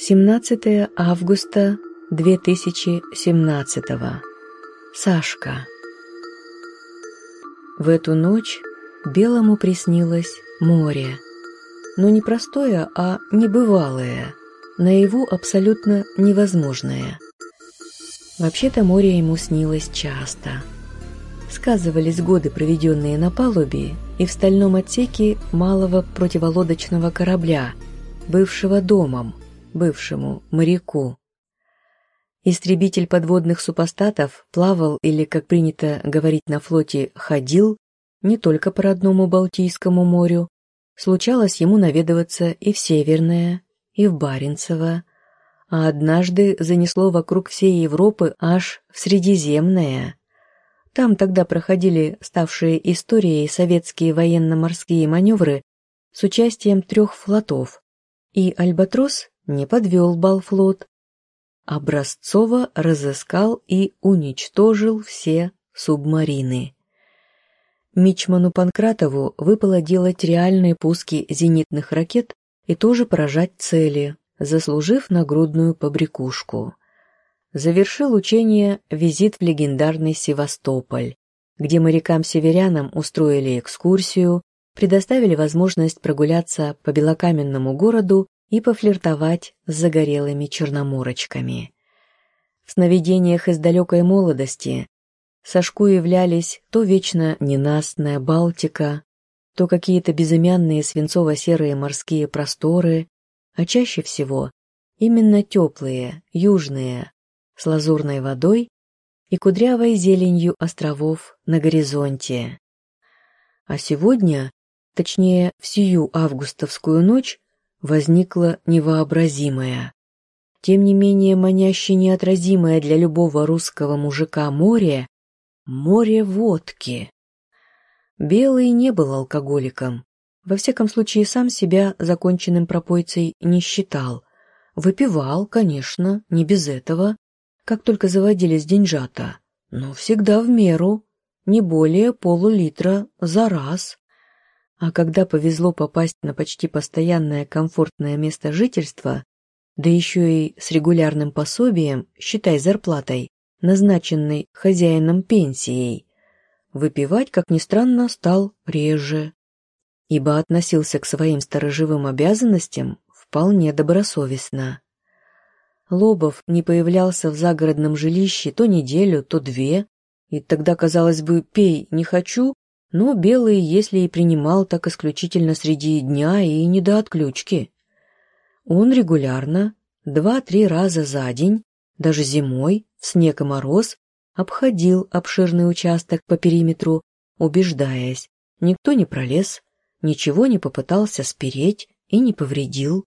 17 августа 2017 Сашка В эту ночь Белому приснилось море. Но не простое, а небывалое, наяву абсолютно невозможное. Вообще-то море ему снилось часто. Сказывались годы, проведенные на палубе и в стальном отсеке малого противолодочного корабля, бывшего домом, бывшему моряку. Истребитель подводных супостатов плавал или, как принято говорить на флоте, ходил не только по родному Балтийскому морю, случалось ему наведываться и в Северное, и в Баренцево, а однажды занесло вокруг всей Европы аж в Средиземное. Там тогда проходили ставшие историей советские военно-морские маневры с участием трех флотов, и «Альбатрос» не подвел Балфлот. Образцово разыскал и уничтожил все субмарины. Мичману Панкратову выпало делать реальные пуски зенитных ракет и тоже поражать цели, заслужив нагрудную побрякушку. Завершил учение визит в легендарный Севастополь, где морякам-северянам устроили экскурсию, предоставили возможность прогуляться по белокаменному городу и пофлиртовать с загорелыми черноморочками. В сновидениях из далекой молодости Сашку являлись то вечно ненастная Балтика, то какие-то безымянные свинцово-серые морские просторы, а чаще всего именно теплые, южные, с лазурной водой и кудрявой зеленью островов на горизонте. А сегодня, точнее, в сию августовскую ночь, возникло невообразимое. Тем не менее маняще неотразимое для любого русского мужика море — море водки. Белый не был алкоголиком. Во всяком случае, сам себя законченным пропойцей не считал. Выпивал, конечно, не без этого, как только заводились деньжата, но всегда в меру, не более полулитра за раз. А когда повезло попасть на почти постоянное комфортное место жительства, да еще и с регулярным пособием, считай зарплатой, назначенной хозяином пенсией, выпивать, как ни странно, стал реже, ибо относился к своим сторожевым обязанностям вполне добросовестно. Лобов не появлялся в загородном жилище то неделю, то две, и тогда, казалось бы, пей не хочу, но белый, если и принимал, так исключительно среди дня и не до отключки. Он регулярно, два-три раза за день, даже зимой, в снег и мороз, обходил обширный участок по периметру, убеждаясь, никто не пролез, ничего не попытался спереть и не повредил.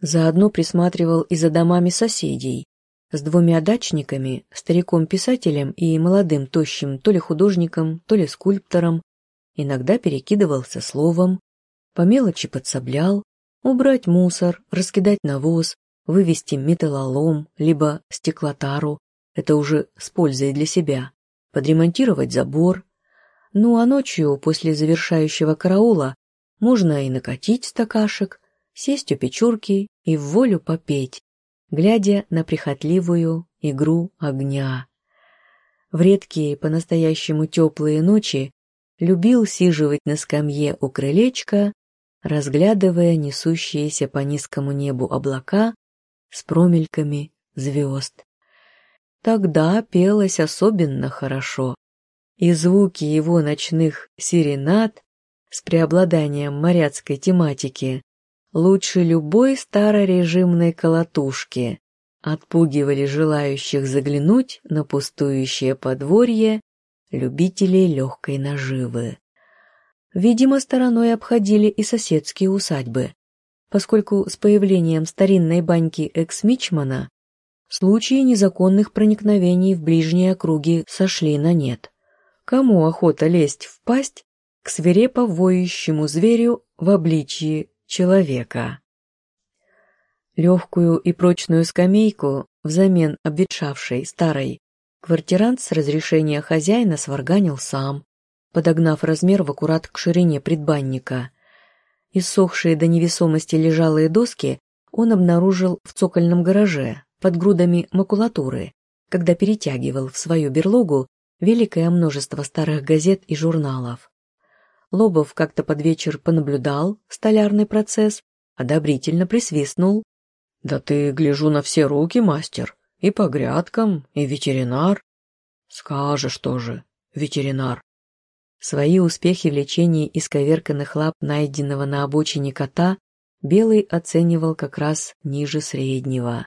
Заодно присматривал и за домами соседей, с двумя дачниками, стариком-писателем и молодым тощим то ли художником, то ли скульптором, иногда перекидывался словом, по мелочи подсоблял, убрать мусор, раскидать навоз, вывести металлолом, либо стеклотару, это уже с пользой для себя, подремонтировать забор. Ну а ночью, после завершающего караула, можно и накатить стакашек, сесть у печурки и в волю попеть, глядя на прихотливую игру огня. В редкие по-настоящему теплые ночи любил сиживать на скамье у крылечка, разглядывая несущиеся по низкому небу облака с промельками звезд. Тогда пелось особенно хорошо, и звуки его ночных серенад с преобладанием моряцкой тематики лучше любой старорежимной колотушки, отпугивали желающих заглянуть на пустующее подворье любителей легкой наживы. Видимо, стороной обходили и соседские усадьбы, поскольку с появлением старинной баньки экс-мичмана случаи незаконных проникновений в ближние округи сошли на нет. Кому охота лезть в пасть к свирепо воющему зверю в обличии человека. Легкую и прочную скамейку взамен обветшавшей старой квартирант с разрешения хозяина сварганил сам, подогнав размер в аккурат к ширине предбанника. Иссохшие до невесомости лежалые доски он обнаружил в цокольном гараже под грудами макулатуры, когда перетягивал в свою берлогу великое множество старых газет и журналов. Лобов как-то под вечер понаблюдал столярный процесс, одобрительно присвистнул. «Да ты, гляжу, на все руки, мастер, и по грядкам, и ветеринар». «Скажешь тоже, ветеринар». Свои успехи в лечении исковерканных лап найденного на обочине кота Белый оценивал как раз ниже среднего.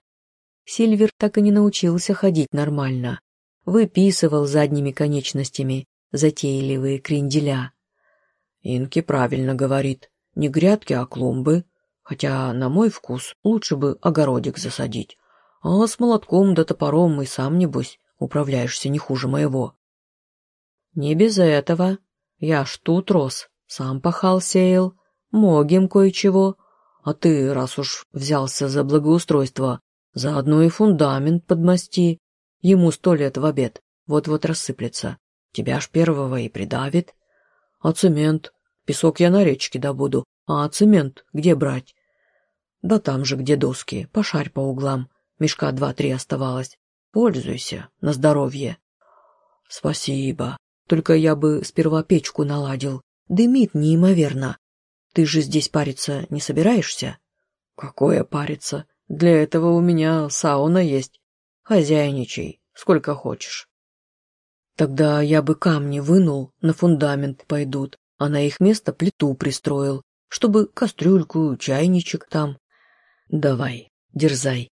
Сильвер так и не научился ходить нормально. Выписывал задними конечностями затейливые кренделя. Инки правильно говорит. Не грядки, а клумбы. Хотя, на мой вкус, лучше бы огородик засадить. А с молотком да топором и сам, небось, управляешься не хуже моего. Не без этого. Я ж тут рос, сам пахал сеял, могим кое-чего. А ты, раз уж взялся за благоустройство, заодно и фундамент подмасти. Ему сто лет в обед, вот-вот рассыплется. Тебя ж первого и придавит. А цемент? Песок я на речке добуду. А цемент где брать? Да там же, где доски. Пошарь по углам. Мешка два-три оставалось. Пользуйся. На здоровье. Спасибо. Только я бы сперва печку наладил. Дымит неимоверно. Ты же здесь париться не собираешься? Какое париться? Для этого у меня сауна есть. Хозяйничай, сколько хочешь. Тогда я бы камни вынул, на фундамент пойдут, а на их место плиту пристроил, чтобы кастрюльку, чайничек там. Давай, дерзай.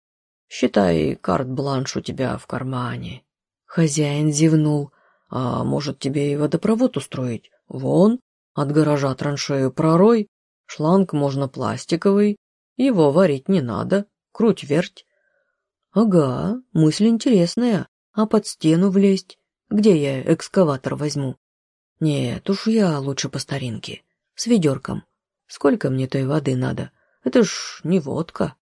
Считай, карт-бланш у тебя в кармане. Хозяин зевнул. А может, тебе и водопровод устроить? Вон, от гаража траншею пророй, шланг можно пластиковый, его варить не надо, круть-верть. Ага, мысль интересная, а под стену влезть? Где я экскаватор возьму? Нет, уж я лучше по старинке, с ведерком. Сколько мне той воды надо? Это ж не водка.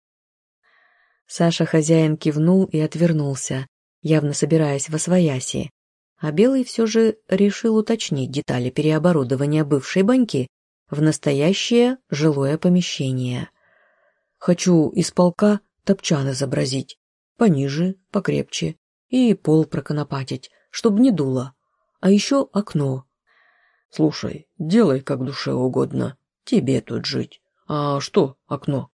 Саша хозяин кивнул и отвернулся, явно собираясь во свояси. А Белый все же решил уточнить детали переоборудования бывшей баньки в настоящее жилое помещение. Хочу из полка топчан изобразить, пониже, покрепче, и пол проконопатить, чтобы не дуло. А еще окно. Слушай, делай как душе угодно. Тебе тут жить. А что окно?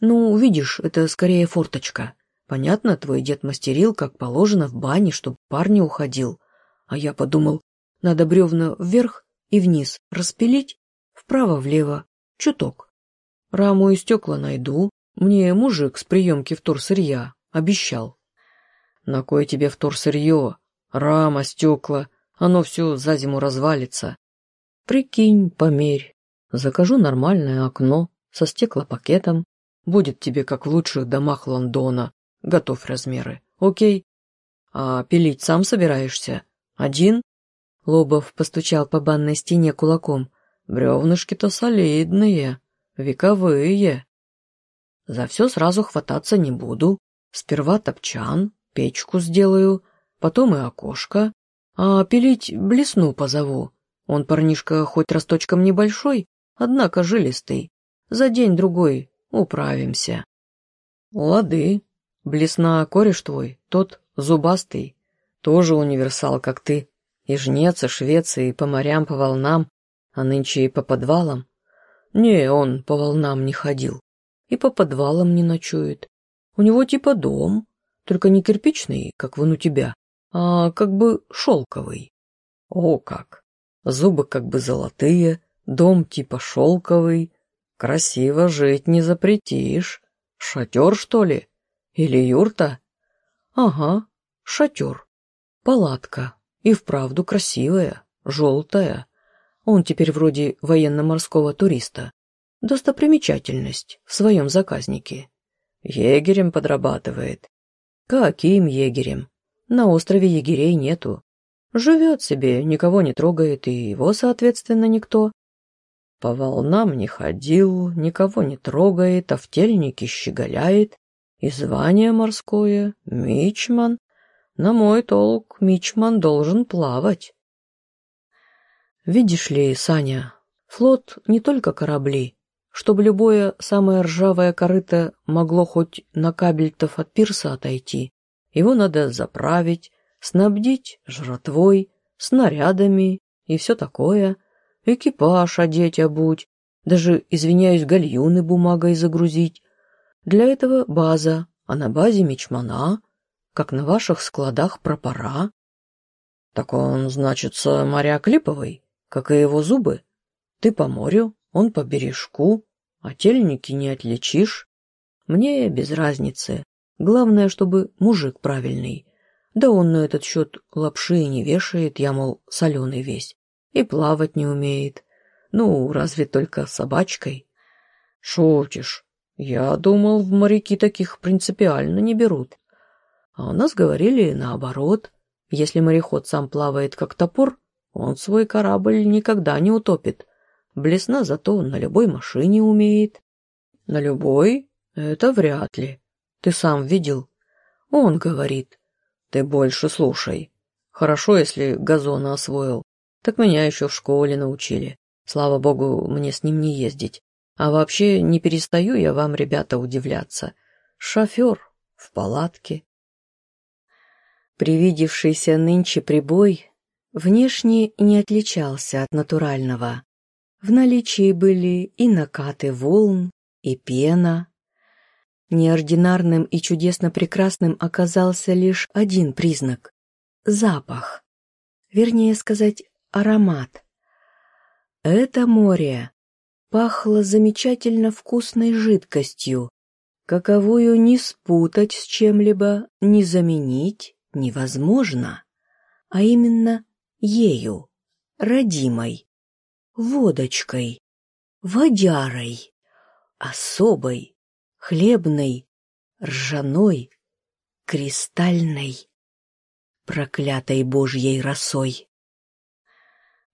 Ну, видишь, это скорее форточка. Понятно, твой дед мастерил, как положено, в бане, чтобы пар не уходил. А я подумал, надо бревна вверх и вниз распилить, вправо-влево, чуток. Раму и стекла найду. Мне мужик с приемки вторсырья обещал. На кой тебе вторсырье? Рама, стекла, оно все за зиму развалится. Прикинь, померь. Закажу нормальное окно со стеклопакетом. Будет тебе как в лучших домах Лондона. Готовь размеры, окей? А пилить сам собираешься? Один? Лобов постучал по банной стене кулаком. Бревнышки-то солидные, вековые. За все сразу хвататься не буду. Сперва топчан, печку сделаю, потом и окошко. А пилить блесну позову. Он парнишка хоть росточком небольшой, однако жилистый. За день-другой управимся. Лады. Блесна кореш твой, тот зубастый, тоже универсал, как ты. И жнец, и швец, и по морям, по волнам, а нынче и по подвалам. Не, он по волнам не ходил. И по подвалам не ночует. У него типа дом, только не кирпичный, как вон у тебя, а как бы шелковый. О как! Зубы как бы золотые, дом типа шелковый. Красиво жить не запретишь. Шатер, что ли? Или юрта? Ага, шатер. Палатка. И вправду красивая, желтая. Он теперь вроде военно-морского туриста. Достопримечательность в своем заказнике. Егерем подрабатывает. Каким егерем? На острове егерей нету. Живет себе, никого не трогает, и его, соответственно, никто. По волнам не ходил, никого не трогает, а в тельнике щеголяет. И звание морское — мичман. На мой толк мичман должен плавать. Видишь ли, Саня, флот не только корабли. чтобы любое самое ржавое корыто могло хоть на кабельтов от пирса отойти. Его надо заправить, снабдить жратвой, снарядами и все такое, экипаж одеть обуть, даже, извиняюсь, гальюны бумагой загрузить. Для этого база, а на базе мечмана, как на ваших складах пропора. Так он, значится, моряк липовый, как и его зубы. Ты по морю, он по бережку, а тельники не отличишь. Мне без разницы. Главное, чтобы мужик правильный. Да он на этот счет лапши не вешает, я, мол, соленый весь. И плавать не умеет. Ну, разве только собачкой. Шутишь. Я думал, в моряки таких принципиально не берут. А у нас говорили наоборот. Если мореход сам плавает как топор, он свой корабль никогда не утопит. Блесна зато на любой машине умеет. На любой? Это вряд ли. Ты сам видел? Он говорит. Ты больше слушай. Хорошо, если газона освоил. Так меня еще в школе научили. Слава богу, мне с ним не ездить. А вообще не перестаю я вам, ребята, удивляться. Шофер в палатке. Привидевшийся нынче прибой внешне не отличался от натурального. В наличии были и накаты волн, и пена. Неординарным и чудесно прекрасным оказался лишь один признак — запах. Вернее сказать, аромат. Это море пахло замечательно вкусной жидкостью, каковую не спутать с чем-либо, не заменить невозможно, а именно ею, родимой, водочкой, водярой, особой, хлебной, ржаной, кристальной, проклятой Божьей росой.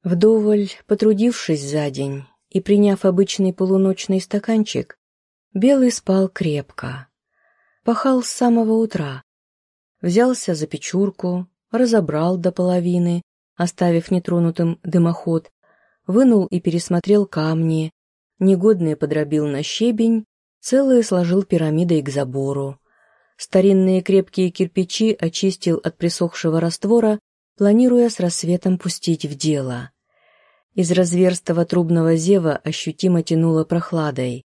Вдоволь потрудившись за день и приняв обычный полуночный стаканчик, Белый спал крепко. Пахал с самого утра. Взялся за печурку, разобрал до половины, оставив нетронутым дымоход, вынул и пересмотрел камни, негодные подробил на щебень, целые сложил пирамидой к забору. Старинные крепкие кирпичи очистил от присохшего раствора планируя с рассветом пустить в дело. Из разверстого трубного зева ощутимо тянуло прохладой,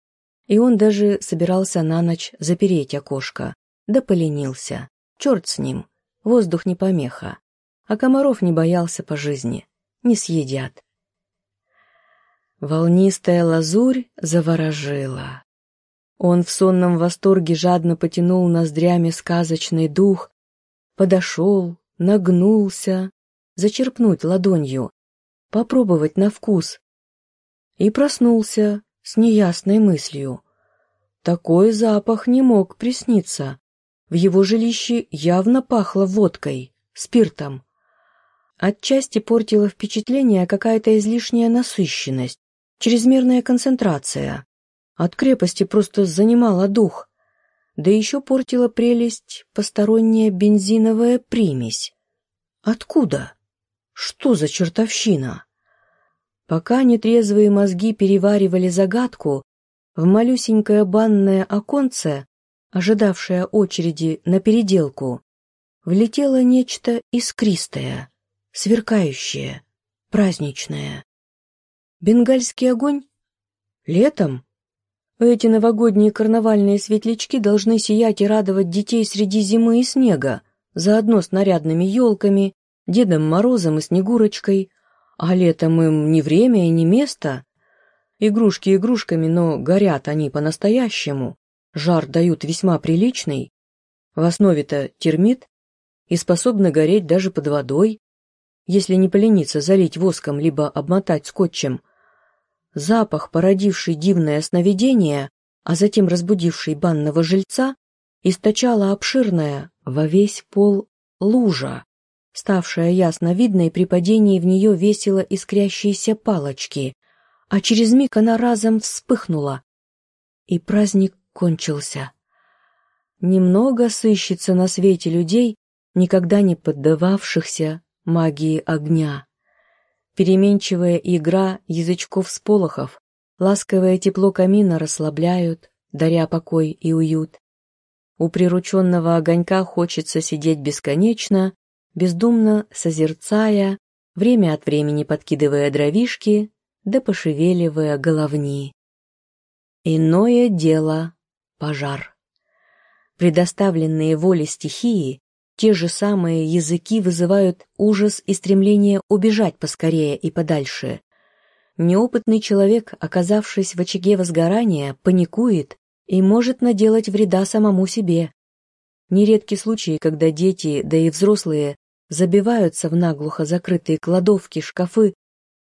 и он даже собирался на ночь запереть окошко, да поленился. Черт с ним, воздух не помеха, а комаров не боялся по жизни, не съедят. Волнистая лазурь заворожила. Он в сонном восторге жадно потянул ноздрями сказочный дух, подошел, нагнулся, зачерпнуть ладонью, попробовать на вкус. И проснулся с неясной мыслью. Такой запах не мог присниться. В его жилище явно пахло водкой, спиртом. Отчасти портила впечатление какая-то излишняя насыщенность, чрезмерная концентрация. От крепости просто занимала дух да еще портила прелесть посторонняя бензиновая примесь. Откуда? Что за чертовщина? Пока нетрезвые мозги переваривали загадку, в малюсенькое банное оконце, ожидавшее очереди на переделку, влетело нечто искристое, сверкающее, праздничное. Бенгальский огонь? Летом? Эти новогодние карнавальные светлячки должны сиять и радовать детей среди зимы и снега, заодно с нарядными елками, Дедом Морозом и Снегурочкой, а летом им ни время и ни место. Игрушки игрушками, но горят они по-настоящему, жар дают весьма приличный. В основе-то термит и способны гореть даже под водой, если не полениться залить воском либо обмотать скотчем – Запах, породивший дивное сновидение, а затем разбудивший банного жильца, источала обширная во весь пол лужа, ставшая ясно видной при падении в нее весело искрящиеся палочки, а через миг она разом вспыхнула, и праздник кончился. Немного сыщется на свете людей, никогда не поддававшихся магии огня переменчивая игра язычков-сполохов, Ласковое тепло камина расслабляют, даря покой и уют. У прирученного огонька хочется сидеть бесконечно, бездумно созерцая, время от времени подкидывая дровишки, да пошевеливая головни. Иное дело — пожар. Предоставленные воле стихии, те же самые языки вызывают ужас и стремление убежать поскорее и подальше. Неопытный человек, оказавшись в очаге возгорания, паникует и может наделать вреда самому себе. Нередки случаи, когда дети, да и взрослые, забиваются в наглухо закрытые кладовки, шкафы,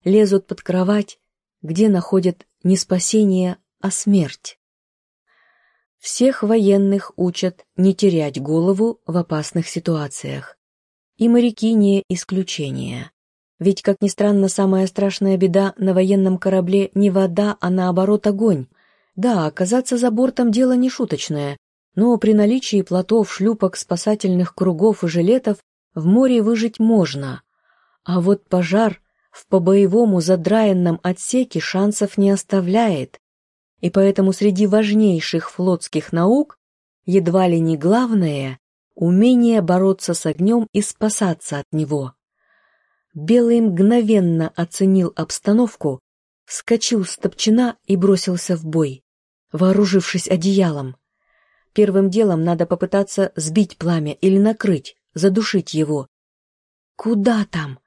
лезут под кровать, где находят не спасение, а смерть. Всех военных учат не терять голову в опасных ситуациях. И моряки не исключение. Ведь, как ни странно, самая страшная беда на военном корабле не вода, а наоборот огонь. Да, оказаться за бортом дело не шуточное, но при наличии плотов, шлюпок, спасательных кругов и жилетов в море выжить можно. А вот пожар в по-боевому задраенном отсеке шансов не оставляет и поэтому среди важнейших флотских наук едва ли не главное — умение бороться с огнем и спасаться от него. Белый мгновенно оценил обстановку, вскочил с топчина и бросился в бой, вооружившись одеялом. Первым делом надо попытаться сбить пламя или накрыть, задушить его. Куда там?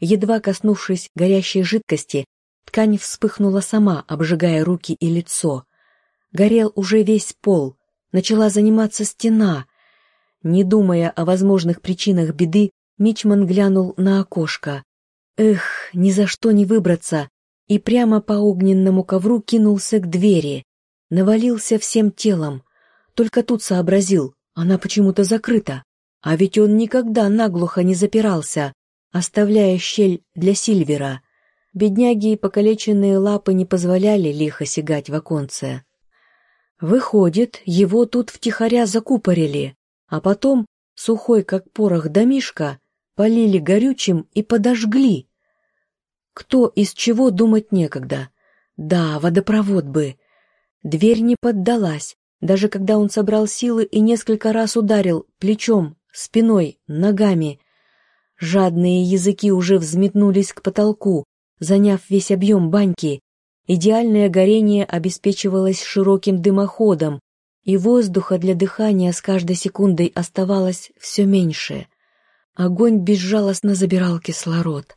Едва коснувшись горящей жидкости, Ткань вспыхнула сама, обжигая руки и лицо. Горел уже весь пол, начала заниматься стена. Не думая о возможных причинах беды, Мичман глянул на окошко. Эх, ни за что не выбраться, и прямо по огненному ковру кинулся к двери. Навалился всем телом. Только тут сообразил, она почему-то закрыта. А ведь он никогда наглухо не запирался, оставляя щель для Сильвера. Бедняги и покалеченные лапы не позволяли лихо сигать в оконце. Выходит, его тут втихаря закупорили, а потом, сухой как порох домишка, полили горючим и подожгли. Кто из чего думать некогда. Да, водопровод бы. Дверь не поддалась, даже когда он собрал силы и несколько раз ударил плечом, спиной, ногами. Жадные языки уже взметнулись к потолку, заняв весь объем баньки, идеальное горение обеспечивалось широким дымоходом, и воздуха для дыхания с каждой секундой оставалось все меньше. Огонь безжалостно забирал кислород.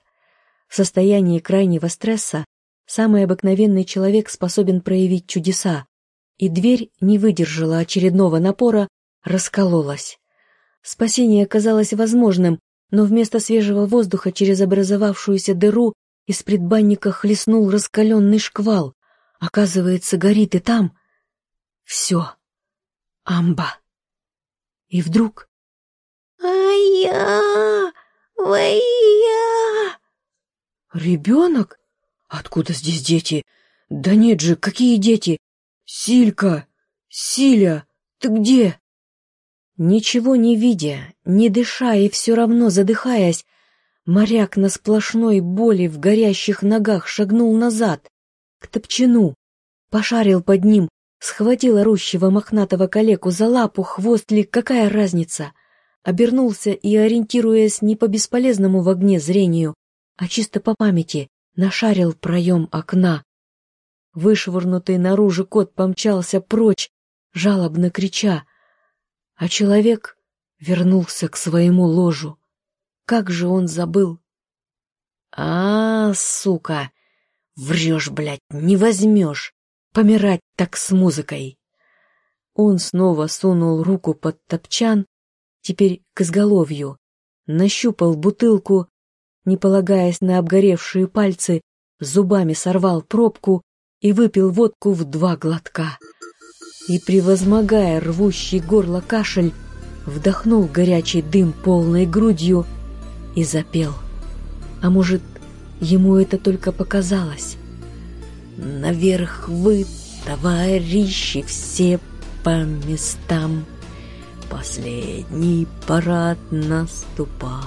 В состоянии крайнего стресса самый обыкновенный человек способен проявить чудеса, и дверь не выдержала очередного напора, раскололась. Спасение казалось возможным, но вместо свежего воздуха через образовавшуюся дыру из предбанника хлестнул раскаленный шквал. Оказывается, горит и там. Все. Амба. И вдруг... «А-я! Вая!» «Ребенок? Откуда здесь дети? Да нет же, какие дети? Силька! Силя! Ты где?» Ничего не видя, не дыша и все равно задыхаясь, Моряк на сплошной боли в горящих ногах шагнул назад, к топчину, пошарил под ним, схватил орущего мохнатого калеку за лапу, хвост ли, какая разница, обернулся и, ориентируясь не по бесполезному в огне зрению, а чисто по памяти, нашарил проем окна. Вышвырнутый наружу кот помчался прочь, жалобно крича, а человек вернулся к своему ложу. Как же он забыл? А, сука! Врешь, блядь, не возьмешь. Помирать так с музыкой. Он снова сунул руку под топчан, теперь к изголовью, нащупал бутылку, не полагаясь на обгоревшие пальцы, зубами сорвал пробку и выпил водку в два глотка. И, превозмогая рвущий горло кашель, вдохнул горячий дым полной грудью и запел. А может, ему это только показалось? Наверх вы, товарищи, все по местам. Последний парад наступает.